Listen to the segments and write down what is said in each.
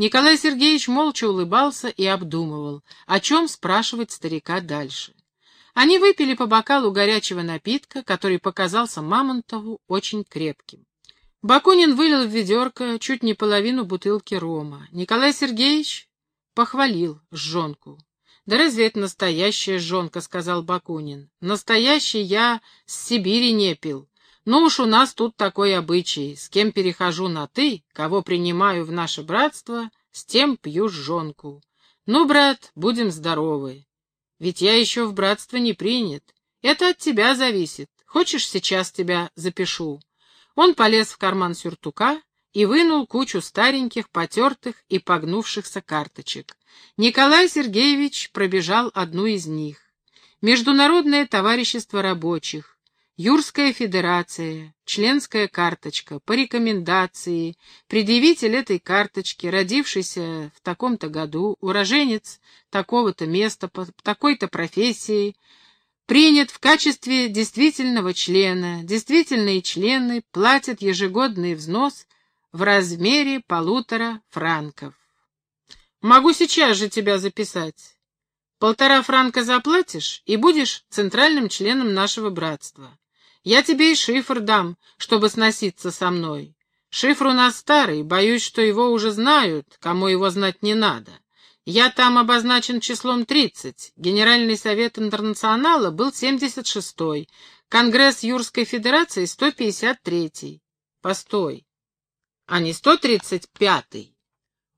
Николай Сергеевич молча улыбался и обдумывал, о чем спрашивать старика дальше. Они выпили по бокалу горячего напитка, который показался Мамонтову очень крепким. Бакунин вылил в ведерко чуть не половину бутылки рома. Николай Сергеевич похвалил жжонку. «Да разве это настоящая жжонка?» — сказал Бакунин. «Настоящий я с Сибири не пил. Ну уж у нас тут такой обычай. С кем перехожу на «ты», кого принимаю в наше братство, с тем пью жжонку. Ну, брат, будем здоровы. Ведь я еще в братство не принят. Это от тебя зависит. Хочешь, сейчас тебя запишу?» Он полез в карман сюртука и вынул кучу стареньких, потертых и погнувшихся карточек. Николай Сергеевич пробежал одну из них. Международное товарищество рабочих, Юрская федерация, членская карточка, по рекомендации, предъявитель этой карточки, родившийся в таком-то году, уроженец такого-то места, по такой-то профессии, принят в качестве действительного члена. Действительные члены платят ежегодный взнос в размере полутора франков. Могу сейчас же тебя записать. Полтора франка заплатишь и будешь центральным членом нашего братства. Я тебе и шифр дам, чтобы сноситься со мной. Шифр у нас старый, боюсь, что его уже знают, кому его знать не надо. Я там обозначен числом 30. Генеральный совет интернационала был 76-й. Конгресс Юрской Федерации 153-й. Постой. А не 135-й?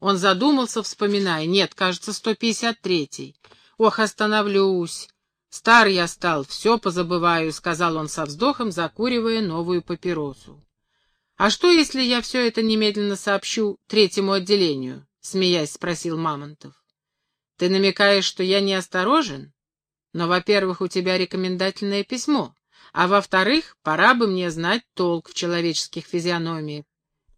Он задумался, вспоминая. Нет, кажется, 153-й. Ох, остановлюсь. «Стар я стал, все позабываю», — сказал он со вздохом, закуривая новую папиросу. «А что, если я все это немедленно сообщу третьему отделению?» — смеясь спросил Мамонтов. «Ты намекаешь, что я неосторожен? Но, во-первых, у тебя рекомендательное письмо, а во-вторых, пора бы мне знать толк в человеческих физиономиях.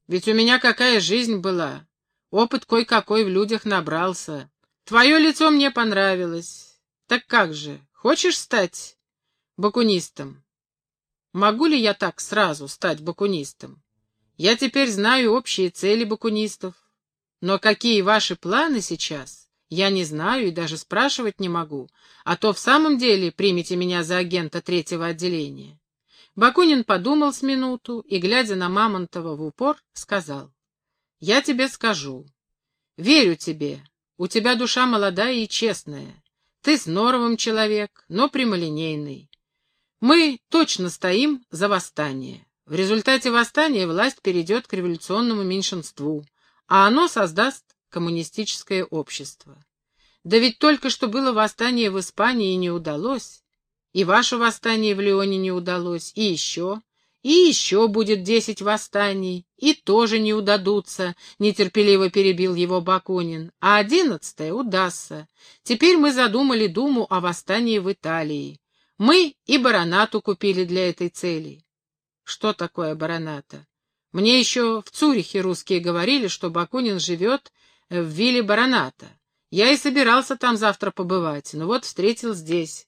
Ведь у меня какая жизнь была, опыт кой-какой в людях набрался. Твое лицо мне понравилось. Так как же, Хочешь стать бакунистом? Могу ли я так сразу стать бакунистом? Я теперь знаю общие цели бакунистов. Но какие ваши планы сейчас, я не знаю и даже спрашивать не могу, а то в самом деле примите меня за агента третьего отделения. Бакунин подумал с минуту и, глядя на Мамонтова в упор, сказал, «Я тебе скажу. Верю тебе. У тебя душа молодая и честная. Ты с норовым человек, но прямолинейный. Мы точно стоим за восстание. В результате восстания власть перейдет к революционному меньшинству, а оно создаст коммунистическое общество. Да ведь только что было восстание в Испании и не удалось, и ваше восстание в Лионе не удалось, и еще, и еще будет десять восстаний, и тоже не удадутся, — нетерпеливо перебил его Бакунин, — а одиннадцатое удастся. Теперь мы задумали думу о восстании в Италии. Мы и баронату купили для этой цели. Что такое бароната? Мне еще в Цюрихе русские говорили, что Бакунин живет в вилле бароната. Я и собирался там завтра побывать, но вот встретил здесь.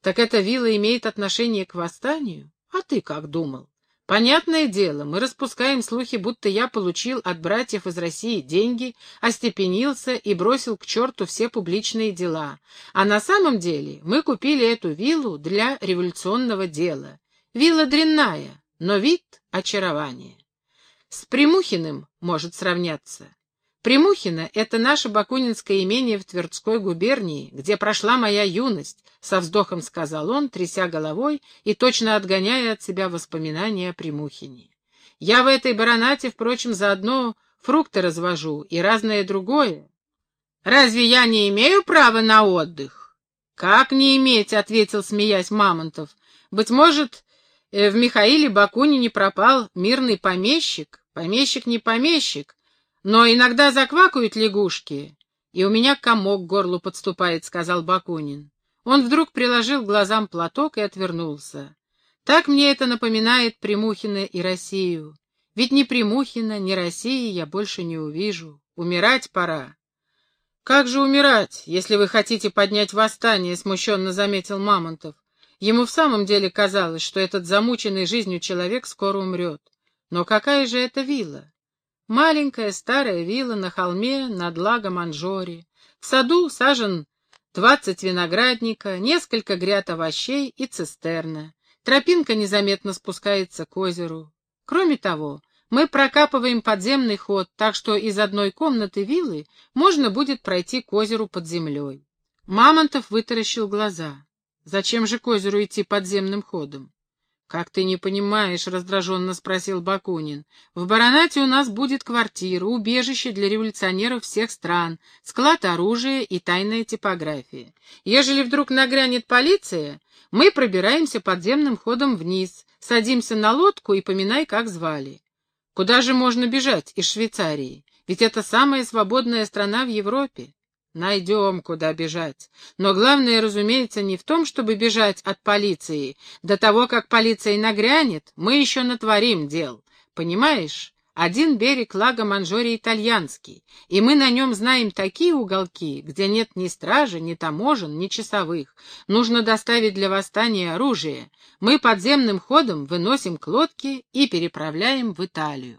Так эта вилла имеет отношение к восстанию? А ты как думал? Понятное дело, мы распускаем слухи, будто я получил от братьев из России деньги, остепенился и бросил к черту все публичные дела. А на самом деле мы купили эту виллу для революционного дела. Вилла дрянная, но вид — очарование. С Примухиным может сравняться. Примухино — это наше бакунинское имение в Твердской губернии, где прошла моя юность, — со вздохом сказал он, тряся головой и точно отгоняя от себя воспоминания о Примухине. Я в этой баронате, впрочем, заодно фрукты развожу и разное другое. Разве я не имею права на отдых? Как не иметь, — ответил, смеясь Мамонтов. Быть может, э, в Михаиле Бакунине пропал мирный помещик? Помещик не помещик, но иногда заквакают лягушки, и у меня комок к горлу подступает, — сказал Бакунин. Он вдруг приложил глазам платок и отвернулся. Так мне это напоминает Примухина и Россию. Ведь ни Примухина, ни России я больше не увижу. Умирать пора. «Как же умирать, если вы хотите поднять восстание?» — смущенно заметил Мамонтов. Ему в самом деле казалось, что этот замученный жизнью человек скоро умрет. Но какая же это вилла? Маленькая старая вилла на холме над лагом Анжори. В саду сажен двадцать виноградника, несколько гряд овощей и цистерна. Тропинка незаметно спускается к озеру. Кроме того, мы прокапываем подземный ход, так что из одной комнаты виллы можно будет пройти к озеру под землей. Мамонтов вытаращил глаза. Зачем же к озеру идти подземным ходом? «Как ты не понимаешь?» — раздраженно спросил Бакунин. «В Баранате у нас будет квартира, убежище для революционеров всех стран, склад оружия и тайная типография. Ежели вдруг нагрянет полиция, мы пробираемся подземным ходом вниз, садимся на лодку и поминай, как звали. Куда же можно бежать из Швейцарии? Ведь это самая свободная страна в Европе. Найдем, куда бежать. Но главное, разумеется, не в том, чтобы бежать от полиции. До того, как полиция нагрянет, мы еще натворим дел. Понимаешь? Один берег лага Манжори итальянский, и мы на нем знаем такие уголки, где нет ни стражи, ни таможен, ни часовых. Нужно доставить для восстания оружие. Мы подземным ходом выносим к лодке и переправляем в Италию.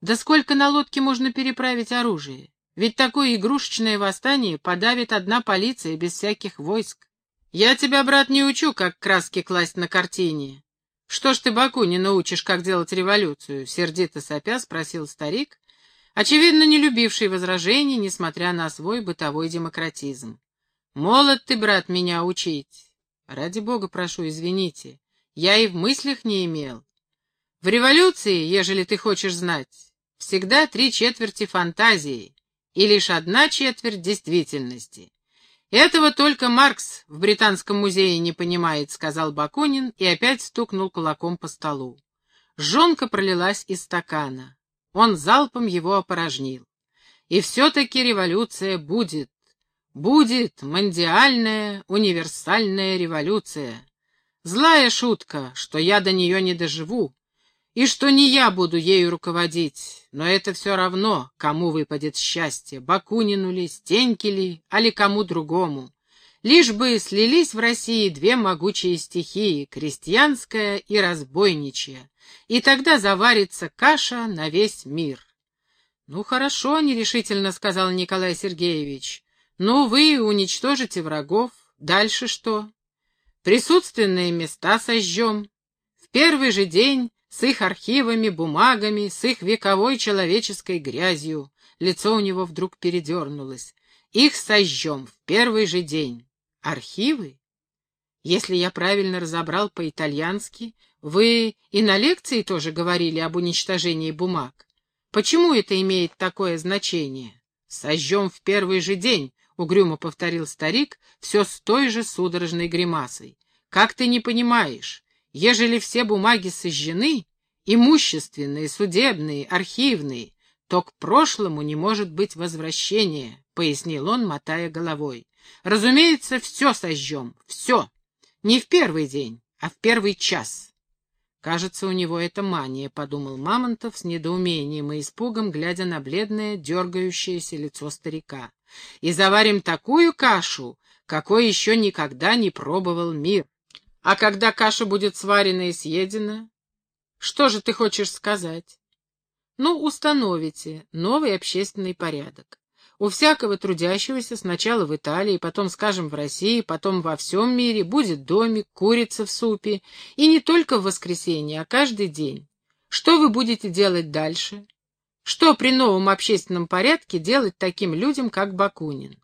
Да сколько на лодке можно переправить оружие? Ведь такое игрушечное восстание подавит одна полиция без всяких войск. Я тебя, брат, не учу, как краски класть на картине. Что ж ты Баку не научишь, как делать революцию? Сердито сопя спросил старик, очевидно, не любивший возражений, несмотря на свой бытовой демократизм. Молод ты, брат, меня учить. Ради бога прошу, извините. Я и в мыслях не имел. В революции, ежели ты хочешь знать, всегда три четверти фантазии и лишь одна четверть действительности. «Этого только Маркс в Британском музее не понимает», — сказал Бакунин и опять стукнул кулаком по столу. Жонка пролилась из стакана. Он залпом его опорожнил. «И все-таки революция будет. Будет мандиальная, универсальная революция. Злая шутка, что я до нее не доживу, и что не я буду ею руководить, но это все равно, кому выпадет счастье, Бакунину ли, Стеньке ли, али кому другому. Лишь бы слились в России две могучие стихии, крестьянская и разбойничья, и тогда заварится каша на весь мир. — Ну, хорошо, — нерешительно сказал Николай Сергеевич. — Ну, вы уничтожите врагов. Дальше что? Присутственные места сожжем. В первый же день с их архивами, бумагами, с их вековой человеческой грязью. Лицо у него вдруг передернулось. Их сожжем в первый же день. Архивы? Если я правильно разобрал по-итальянски, вы и на лекции тоже говорили об уничтожении бумаг. Почему это имеет такое значение? Сожжем в первый же день, — угрюмо повторил старик, все с той же судорожной гримасой. Как ты не понимаешь? Ежели все бумаги сожжены, имущественные, судебные, архивные, то к прошлому не может быть возвращения, — пояснил он, мотая головой. Разумеется, все сожжем, все. Не в первый день, а в первый час. Кажется, у него это мания, — подумал Мамонтов с недоумением и испугом, глядя на бледное, дергающееся лицо старика. И заварим такую кашу, какой еще никогда не пробовал мир. А когда каша будет сварена и съедена, что же ты хочешь сказать? Ну, установите новый общественный порядок. У всякого трудящегося сначала в Италии, потом, скажем, в России, потом во всем мире будет домик, курица в супе, и не только в воскресенье, а каждый день. Что вы будете делать дальше? Что при новом общественном порядке делать таким людям, как Бакунин?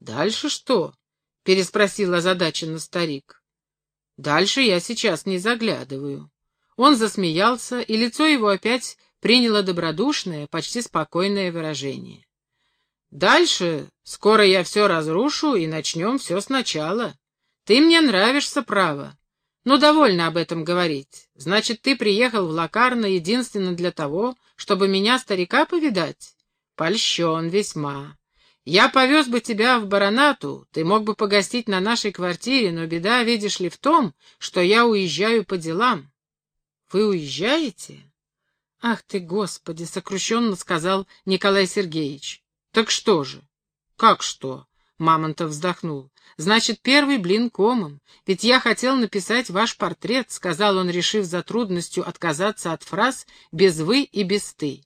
Дальше что? — переспросил озадаченно старик. Дальше я сейчас не заглядываю. Он засмеялся, и лицо его опять приняло добродушное, почти спокойное выражение. Дальше скоро я все разрушу и начнем все сначала. Ты мне нравишься, право. Но довольно об этом говорить. Значит, ты приехал в Лакарно единственно для того, чтобы меня, старика, повидать? Польщен весьма. Я повез бы тебя в Баранату, ты мог бы погостить на нашей квартире, но беда, видишь ли, в том, что я уезжаю по делам. Вы уезжаете? Ах ты, Господи, сокрушенно сказал Николай Сергеевич. Так что же? Как что? Мамонтов вздохнул. Значит, первый блин комом. Ведь я хотел написать ваш портрет, сказал он, решив за трудностью отказаться от фраз «без вы» и «без ты».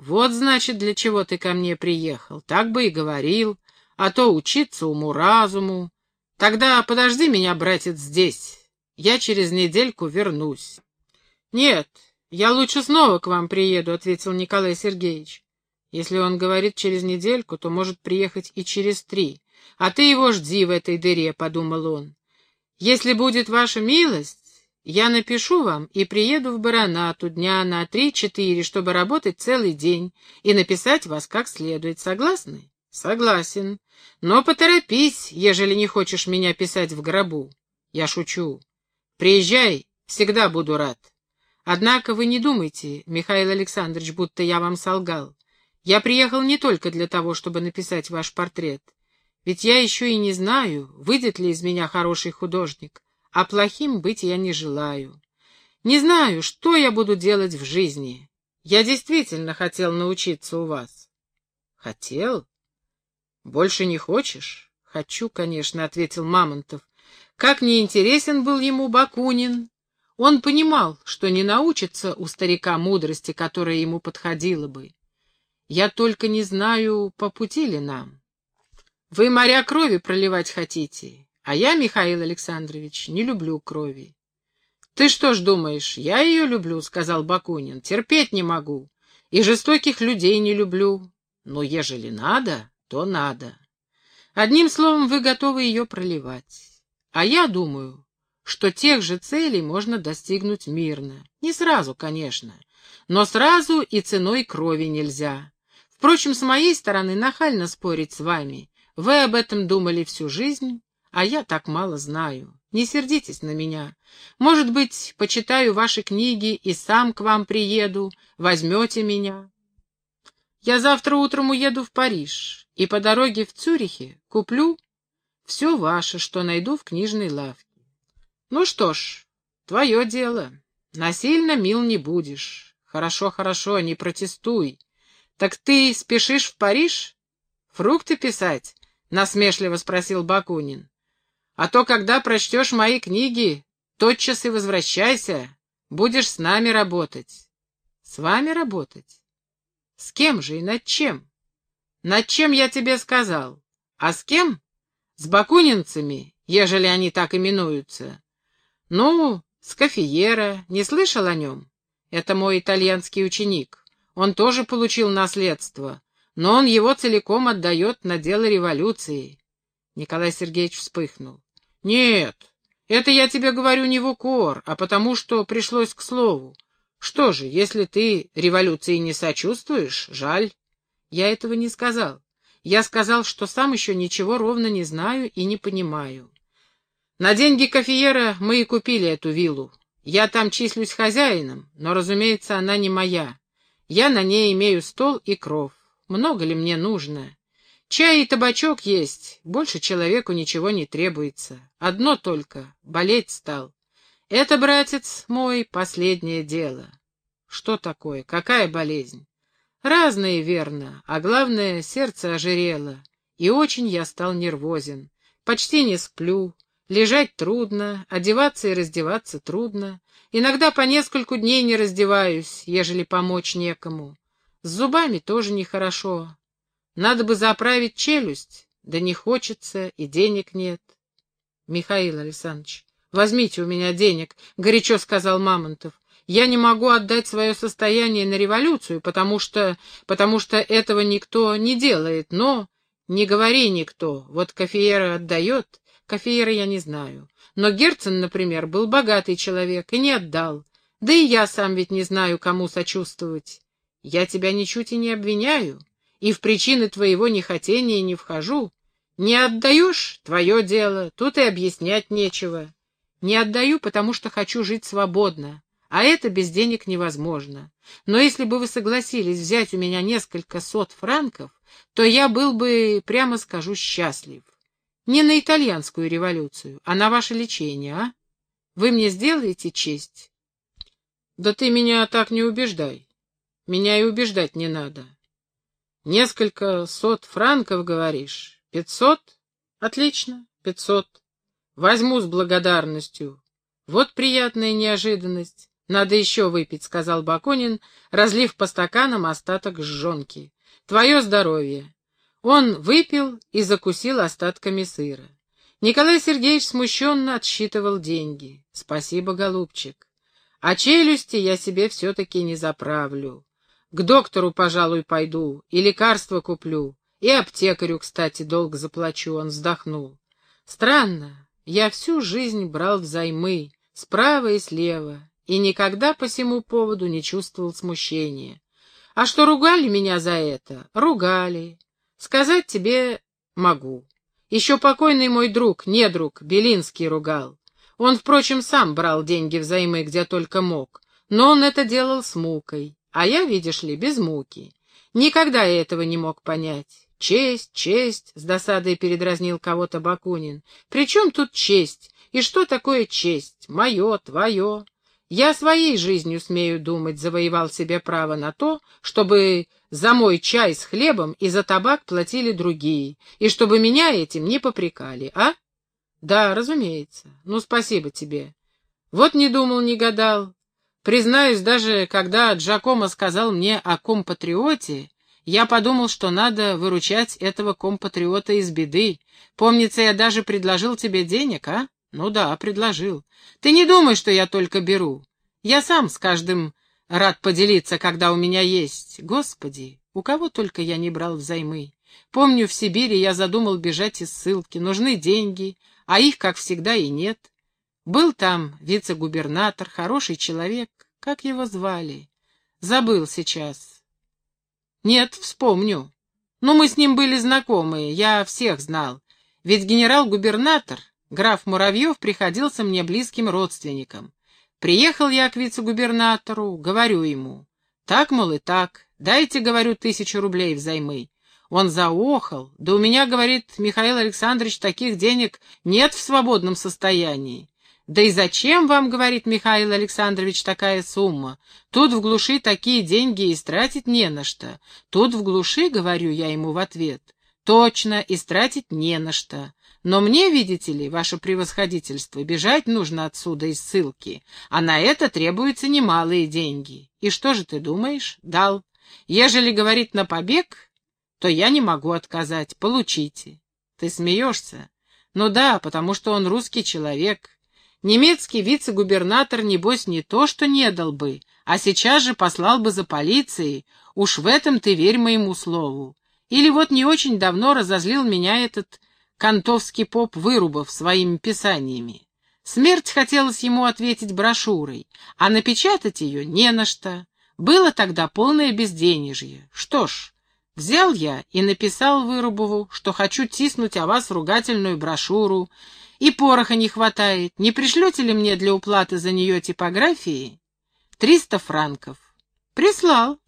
Вот, значит, для чего ты ко мне приехал. Так бы и говорил. А то учиться уму-разуму. Тогда подожди меня, братец, здесь. Я через недельку вернусь. Нет, я лучше снова к вам приеду, — ответил Николай Сергеевич. Если он говорит через недельку, то может приехать и через три. А ты его жди в этой дыре, — подумал он. Если будет ваша милость, я напишу вам и приеду в Баронату дня на три-четыре, чтобы работать целый день и написать вас как следует. Согласны? Согласен. Но поторопись, ежели не хочешь меня писать в гробу. Я шучу. Приезжай, всегда буду рад. Однако вы не думайте, Михаил Александрович, будто я вам солгал. Я приехал не только для того, чтобы написать ваш портрет. Ведь я еще и не знаю, выйдет ли из меня хороший художник, а плохим быть я не желаю. Не знаю, что я буду делать в жизни. Я действительно хотел научиться у вас. Хотел? Больше не хочешь? Хочу, конечно, — ответил Мамонтов. Как неинтересен был ему Бакунин. Он понимал, что не научится у старика мудрости, которая ему подходила бы. Я только не знаю, по пути ли нам. Вы моря крови проливать хотите, а я, Михаил Александрович, не люблю крови. Ты что ж думаешь, я ее люблю, — сказал Бакунин. Терпеть не могу. И жестоких людей не люблю. Но ежели надо, то надо. Одним словом, вы готовы ее проливать. А я думаю, что тех же целей можно достигнуть мирно. Не сразу, конечно, но сразу и ценой крови нельзя. Впрочем, с моей стороны нахально спорить с вами. Вы об этом думали всю жизнь, а я так мало знаю. Не сердитесь на меня. Может быть, почитаю ваши книги и сам к вам приеду, возьмете меня. Я завтра утром уеду в Париж, и по дороге в Цюрихе куплю все ваше, что найду в книжной лавке. Ну что ж, твое дело. Насильно мил не будешь. Хорошо, хорошо, не протестуй. «Так ты спешишь в Париж? Фрукты писать?» — насмешливо спросил Бакунин. «А то, когда прочтешь мои книги, тотчас и возвращайся. Будешь с нами работать». «С вами работать? С кем же и над чем?» «Над чем я тебе сказал? А с кем?» «С бакунинцами, ежели они так именуются». «Ну, с Кофиера. Не слышал о нем? Это мой итальянский ученик. Он тоже получил наследство, но он его целиком отдает на дело революции. Николай Сергеевич вспыхнул. Нет, это я тебе говорю не в укор, а потому что пришлось к слову. Что же, если ты революции не сочувствуешь, жаль. Я этого не сказал. Я сказал, что сам еще ничего ровно не знаю и не понимаю. На деньги кофеера мы и купили эту виллу. Я там числюсь хозяином, но, разумеется, она не моя. Я на ней имею стол и кров. Много ли мне нужно? Чай и табачок есть, больше человеку ничего не требуется. Одно только — болеть стал. Это, братец мой, последнее дело. Что такое? Какая болезнь? Разные, верно, а главное, сердце ожирело. И очень я стал нервозен. Почти не сплю, лежать трудно, одеваться и раздеваться трудно. Иногда по нескольку дней не раздеваюсь, ежели помочь некому. С зубами тоже нехорошо. Надо бы заправить челюсть, да не хочется, и денег нет. Михаил Александрович, возьмите у меня денег, — горячо сказал Мамонтов. Я не могу отдать свое состояние на революцию, потому что... потому что этого никто не делает, но... Не говори никто, вот кофеера отдает, кофеера я не знаю. Но Герцен, например, был богатый человек и не отдал. Да и я сам ведь не знаю, кому сочувствовать. Я тебя ничуть и не обвиняю, и в причины твоего нехотения не вхожу. Не отдаешь — твое дело, тут и объяснять нечего. Не отдаю, потому что хочу жить свободно, а это без денег невозможно. Но если бы вы согласились взять у меня несколько сот франков, то я был бы, прямо скажу, счастлив. Не на итальянскую революцию, а на ваше лечение, а? Вы мне сделаете честь? Да ты меня так не убеждай. Меня и убеждать не надо. Несколько сот франков, говоришь? Пятьсот? Отлично, пятьсот. Возьму с благодарностью. Вот приятная неожиданность. «Надо еще выпить», — сказал Бакунин, разлив по стаканам остаток жжонки. «Твое здоровье». Он выпил и закусил остатками сыра. Николай Сергеевич смущенно отсчитывал деньги. «Спасибо, голубчик. А челюсти я себе все-таки не заправлю. К доктору, пожалуй, пойду, и лекарства куплю, и аптекарю, кстати, долг заплачу», — он вздохнул. «Странно, я всю жизнь брал взаймы, справа и слева, и никогда по всему поводу не чувствовал смущения. А что ругали меня за это? Ругали. Сказать тебе могу. Еще покойный мой друг, недруг, Белинский ругал. Он, впрочем, сам брал деньги взаймы, где только мог, но он это делал с мукой, а я, видишь ли, без муки. Никогда я этого не мог понять. Честь, честь, — с досадой передразнил кого-то Бакунин. При чем тут честь? И что такое честь? Мое, твое. Я своей жизнью, смею думать, завоевал себе право на то, чтобы за мой чай с хлебом и за табак платили другие, и чтобы меня этим не попрекали, а? Да, разумеется. Ну, спасибо тебе. Вот не думал, не гадал. Признаюсь, даже когда Джакомо сказал мне о компатриоте, я подумал, что надо выручать этого компатриота из беды. Помнится, я даже предложил тебе денег, а? Ну да, предложил. Ты не думай, что я только беру. Я сам с каждым рад поделиться, когда у меня есть. Господи, у кого только я не брал взаймы. Помню, в Сибири я задумал бежать из ссылки. Нужны деньги, а их, как всегда, и нет. Был там вице-губернатор, хороший человек. Как его звали? Забыл сейчас. Нет, вспомню. Ну, мы с ним были знакомы, я всех знал. Ведь генерал-губернатор Граф Муравьев приходился мне близким родственником. Приехал я к вице-губернатору, говорю ему, так, мол, и так, дайте, говорю, тысячу рублей взаймы. Он заохал, да у меня, говорит Михаил Александрович, таких денег нет в свободном состоянии. Да и зачем вам, говорит Михаил Александрович, такая сумма? Тут в глуши такие деньги истратить не на что. Тут в глуши, говорю я ему в ответ, точно, истратить не на что. Но мне, видите ли, ваше превосходительство, бежать нужно отсюда из ссылки, а на это требуются немалые деньги. И что же ты думаешь? Дал. Ежели говорить на побег, то я не могу отказать. Получите. Ты смеешься? Ну да, потому что он русский человек. Немецкий вице-губернатор, небось, не то что не дал бы, а сейчас же послал бы за полицией. Уж в этом ты верь моему слову. Или вот не очень давно разозлил меня этот кантовский поп Вырубов своими писаниями. Смерть хотелось ему ответить брошюрой, а напечатать ее не на что. Было тогда полное безденежье. Что ж, взял я и написал Вырубову, что хочу тиснуть о вас ругательную брошюру, и пороха не хватает. Не пришлете ли мне для уплаты за нее типографии? Триста франков. Прислал,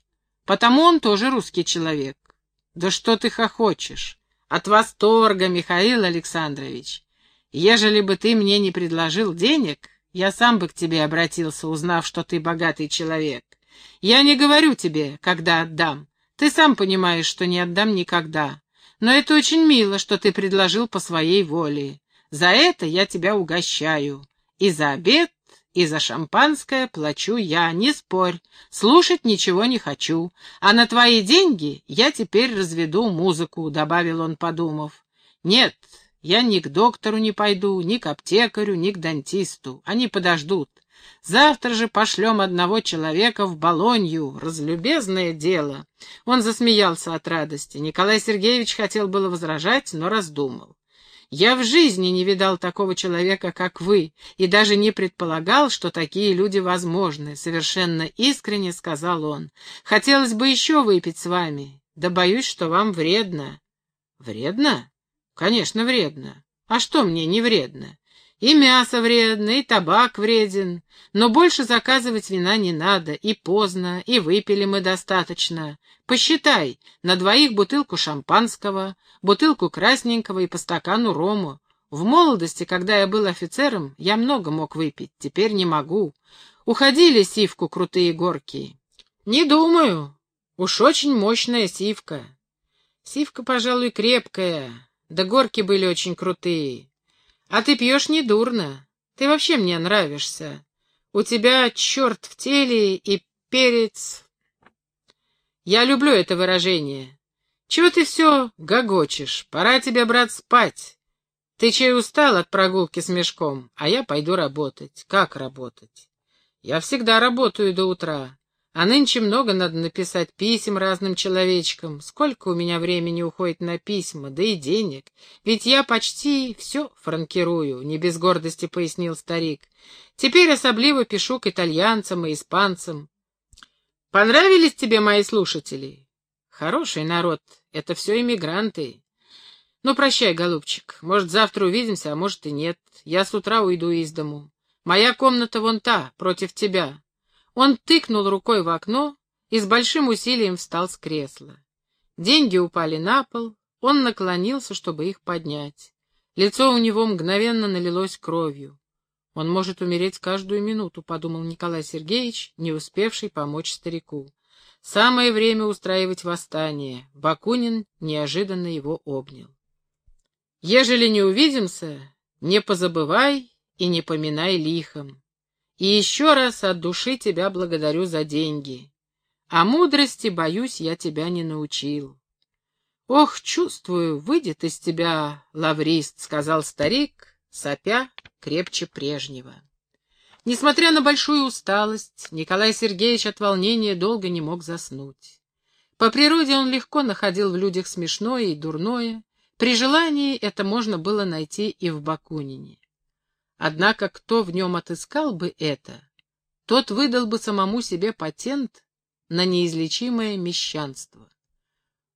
потому он тоже русский человек. Да что ты хохочешь? От восторга, Михаил Александрович. Ежели бы ты мне не предложил денег, я сам бы к тебе обратился, узнав, что ты богатый человек. Я не говорю тебе, когда отдам. Ты сам понимаешь, что не отдам никогда. Но это очень мило, что ты предложил по своей воле. За это я тебя угощаю. И за обед и за шампанское плачу я, не спорь, слушать ничего не хочу, а на твои деньги я теперь разведу музыку», — добавил он, подумав. «Нет, я ни к доктору не пойду, ни к аптекарю, ни к дантисту, они подождут. Завтра же пошлем одного человека в Болонью, разлюбезное дело». Он засмеялся от радости. Николай Сергеевич хотел было возражать, но раздумал. Я в жизни не видал такого человека, как вы, и даже не предполагал, что такие люди возможны, — совершенно искренне сказал он. Хотелось бы еще выпить с вами, да боюсь, что вам вредно. Вредно? Конечно, вредно. А что мне не вредно? И мясо вредно, и табак вреден, но больше заказывать вина не надо, и поздно, и выпили мы достаточно. Посчитай, на двоих бутылку шампанского, бутылку красненького и по стакану рому. В молодости, когда я был офицером, я много мог выпить, теперь не могу. Уходили сивку крутые горки. Не думаю, уж очень мощная сивка. Сивка, пожалуй, крепкая, да горки были очень крутые. А ты пьешь недурно. Ты вообще мне нравишься. У тебя черт в теле и перец. Я люблю это выражение. Чего ты все гогочешь? Пора тебе, брат, спать. Ты чей устал от прогулки с мешком, а я пойду работать. Как работать? Я всегда работаю до утра. А нынче много надо написать писем разным человечкам. Сколько у меня времени уходит на письма, да и денег. Ведь я почти все франкирую, — не без гордости пояснил старик. Теперь особливо пишу к итальянцам и испанцам. Понравились тебе мои слушатели? Хороший народ, это все иммигранты. Ну, прощай, голубчик. Может, завтра увидимся, а может и нет. Я с утра уйду из дому. Моя комната вон та, против тебя. Он тыкнул рукой в окно и с большим усилием встал с кресла. Деньги упали на пол, он наклонился, чтобы их поднять. Лицо у него мгновенно налилось кровью. Он может умереть каждую минуту, подумал Николай Сергеевич, не успевший помочь старику. Самое время устраивать восстание. Бакунин неожиданно его обнял. Ежели не увидимся, не позабывай и не поминай лихом. И еще раз от души тебя благодарю за деньги. А мудрости, боюсь, я тебя не научил. Ох, чувствую, выйдет из тебя лаврист, — сказал старик, сопя крепче прежнего. Несмотря на большую усталость, Николай Сергеевич от волнения долго не мог заснуть. По природе он легко находил в людях смешное и дурное, при желании это можно было найти и в Бакунине. Однако кто в нем отыскал бы это, тот выдал бы самому себе патент на неизлечимое мещанство.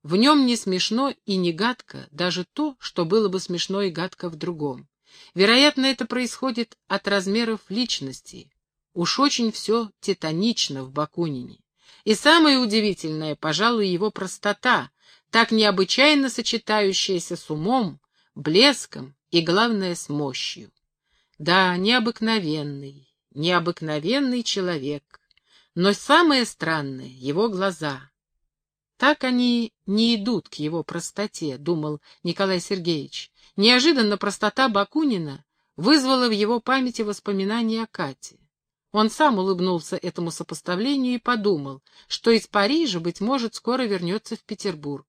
В нем не смешно и не гадко даже то, что было бы смешно и гадко в другом. Вероятно, это происходит от размеров личности. Уж очень все титанично в Бакунине. И самое удивительное, пожалуй, его простота, так необычайно сочетающаяся с умом, блеском и, главное, с мощью. Да, необыкновенный, необыкновенный человек. Но самое странное — его глаза. Так они не идут к его простоте, думал Николай Сергеевич. Неожиданно простота Бакунина вызвала в его памяти воспоминания о Кате. Он сам улыбнулся этому сопоставлению и подумал, что из Парижа, быть может, скоро вернется в Петербург.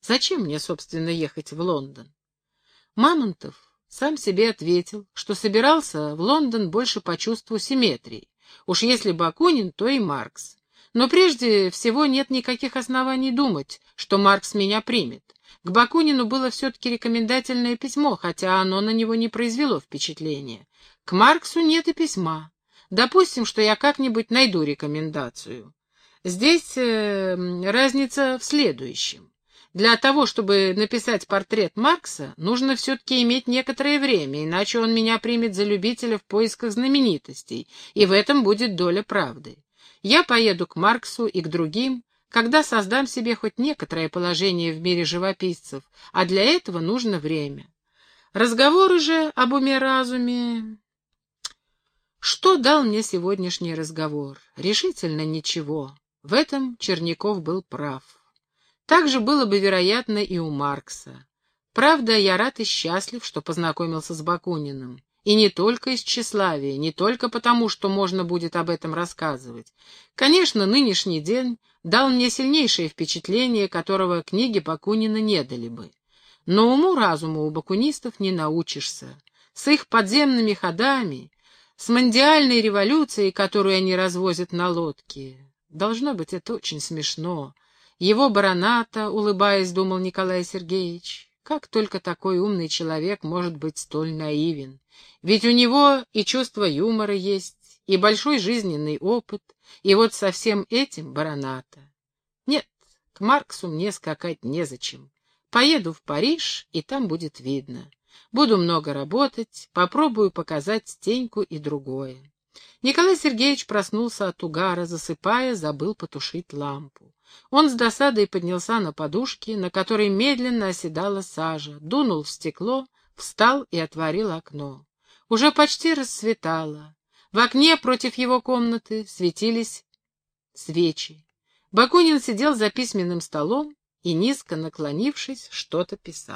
Зачем мне, собственно, ехать в Лондон? Мамонтов сам себе ответил, что собирался в Лондон больше по чувству симметрии. Уж если Бакунин, то и Маркс. Но прежде всего нет никаких оснований думать, что Маркс меня примет. К Бакунину было все-таки рекомендательное письмо, хотя оно на него не произвело впечатления. К Марксу нет и письма. Допустим, что я как-нибудь найду рекомендацию. Здесь э, разница в следующем. Для того, чтобы написать портрет Маркса, нужно все-таки иметь некоторое время, иначе он меня примет за любителя в поисках знаменитостей, и в этом будет доля правды. Я поеду к Марксу и к другим, когда создам себе хоть некоторое положение в мире живописцев, а для этого нужно время. Разговоры же об уме-разуме... Что дал мне сегодняшний разговор? Решительно ничего. В этом Черняков был прав. Так же было бы вероятно и у Маркса. Правда, я рад и счастлив, что познакомился с Бакуниным. И не только из тщеславия, не только потому, что можно будет об этом рассказывать. Конечно, нынешний день дал мне сильнейшее впечатление, которого книги Бакунина не дали бы. Но уму-разуму у бакунистов не научишься. С их подземными ходами, с мандиальной революцией, которую они развозят на лодке. Должно быть, это очень смешно. Его бароната, улыбаясь, думал Николай Сергеевич. Как только такой умный человек может быть столь наивен? Ведь у него и чувство юмора есть, и большой жизненный опыт, и вот со всем этим бароната. Нет, к Марксу мне скакать незачем. Поеду в Париж, и там будет видно. Буду много работать, попробую показать Стеньку и другое. Николай Сергеевич проснулся от угара, засыпая, забыл потушить лампу. Он с досадой поднялся на подушке, на которой медленно оседала сажа, дунул в стекло, встал и отворил окно. Уже почти рассветало. В окне против его комнаты светились свечи. Бакунин сидел за письменным столом и, низко наклонившись, что-то писал.